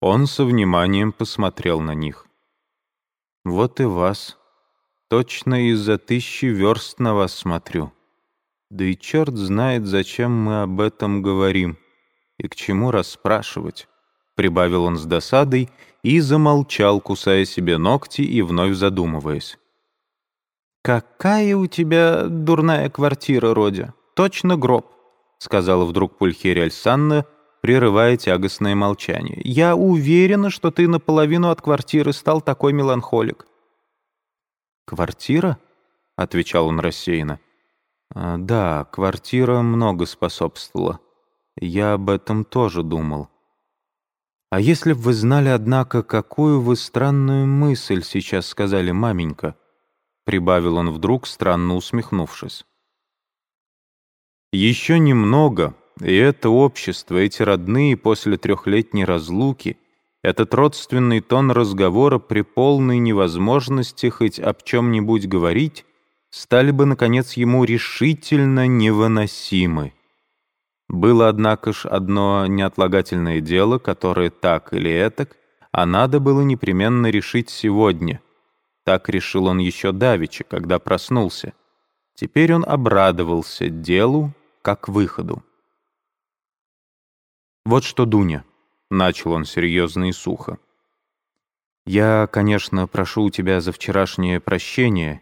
Он со вниманием посмотрел на них. «Вот и вас. Точно из-за тысячи верст на вас смотрю. Да и черт знает, зачем мы об этом говорим и к чему расспрашивать», — прибавил он с досадой и замолчал, кусая себе ногти и вновь задумываясь. «Какая у тебя дурная квартира, Родя! Точно гроб!» — сказала вдруг Пульхерия Альсанна, прерывая тягостное молчание. «Я уверена, что ты наполовину от квартиры стал такой меланхолик». «Квартира?» — отвечал он рассеянно. «А, «Да, квартира много способствовала. Я об этом тоже думал. А если б вы знали, однако, какую вы странную мысль сейчас сказали, маменька?» прибавил он вдруг, странно усмехнувшись. Еще немного, и это общество, эти родные после трехлетней разлуки, этот родственный тон разговора при полной невозможности хоть об чем-нибудь говорить, стали бы, наконец, ему решительно невыносимы. Было, однако ж, одно неотлагательное дело, которое так или этак, а надо было непременно решить сегодня — так решил он еще давеча, когда проснулся. Теперь он обрадовался делу, как выходу. «Вот что, Дуня», — начал он серьезно и сухо. «Я, конечно, прошу у тебя за вчерашнее прощение,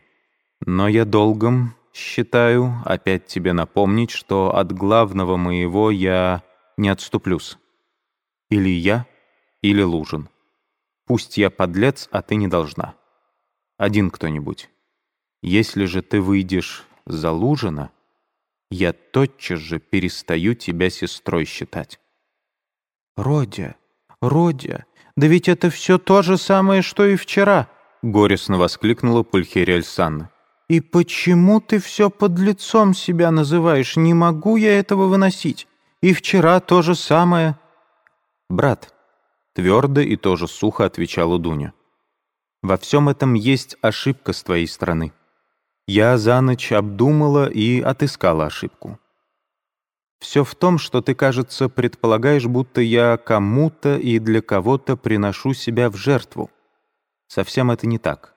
но я долгом считаю опять тебе напомнить, что от главного моего я не отступлюсь. Или я, или Лужин. Пусть я подлец, а ты не должна». Один кто-нибудь. Если же ты выйдешь за Лужина, я тотчас же перестаю тебя сестрой считать. «Родя, Родя, да ведь это все то же самое, что и вчера!» — горестно воскликнула Пульхерия Альсанна. «И почему ты все под лицом себя называешь? Не могу я этого выносить. И вчера то же самое». «Брат», — твердо и тоже сухо отвечала Дуня. Во всем этом есть ошибка с твоей стороны. Я за ночь обдумала и отыскала ошибку. Все в том, что ты, кажется, предполагаешь, будто я кому-то и для кого-то приношу себя в жертву. Совсем это не так.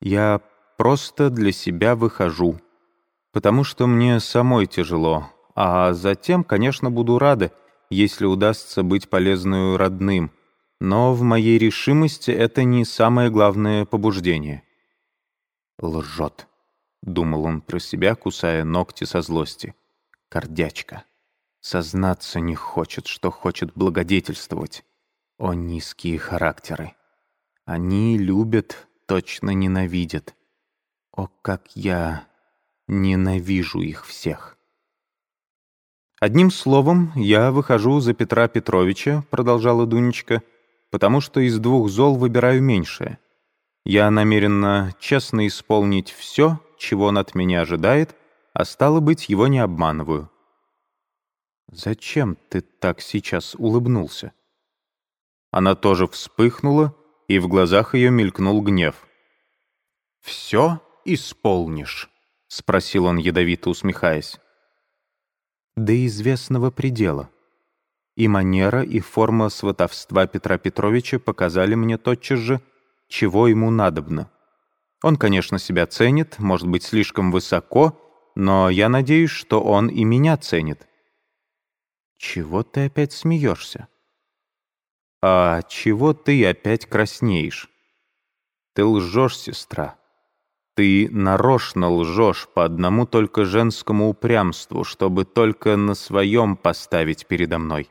Я просто для себя выхожу, потому что мне самой тяжело, а затем, конечно, буду рада, если удастся быть полезную родным, но в моей решимости это не самое главное побуждение. «Лжет», — думал он про себя, кусая ногти со злости. «Кордячка. Сознаться не хочет, что хочет благодетельствовать. О, низкие характеры! Они любят, точно ненавидят. О, как я ненавижу их всех!» «Одним словом, я выхожу за Петра Петровича», — продолжала Дунечка, — потому что из двух зол выбираю меньшее. Я намерена честно исполнить все, чего он от меня ожидает, а стало быть, его не обманываю. «Зачем ты так сейчас улыбнулся?» Она тоже вспыхнула, и в глазах ее мелькнул гнев. «Все исполнишь?» — спросил он, ядовито усмехаясь. «До известного предела», и манера, и форма сватовства Петра Петровича показали мне тотчас же, чего ему надобно. Он, конечно, себя ценит, может быть, слишком высоко, но я надеюсь, что он и меня ценит. Чего ты опять смеешься? А чего ты опять краснеешь? Ты лжешь, сестра. Ты нарочно лжешь по одному только женскому упрямству, чтобы только на своем поставить передо мной.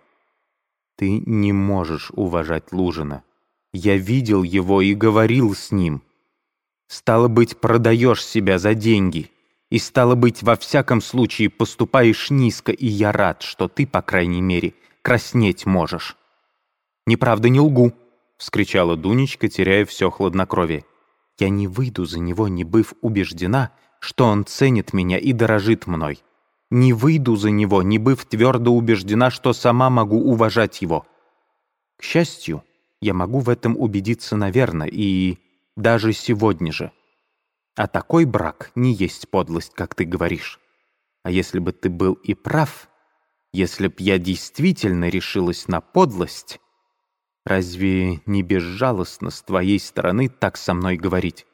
Ты не можешь уважать Лужина. Я видел его и говорил с ним. Стало быть, продаешь себя за деньги. И стало быть, во всяком случае поступаешь низко, и я рад, что ты, по крайней мере, краснеть можешь. «Неправда, не лгу!» — вскричала Дунечка, теряя все хладнокровие. «Я не выйду за него, не быв убеждена, что он ценит меня и дорожит мной не выйду за него, не быв твердо убеждена, что сама могу уважать его. К счастью, я могу в этом убедиться, наверное, и даже сегодня же. А такой брак не есть подлость, как ты говоришь. А если бы ты был и прав, если б я действительно решилась на подлость, Разве не безжалостно с твоей стороны так со мной говорить?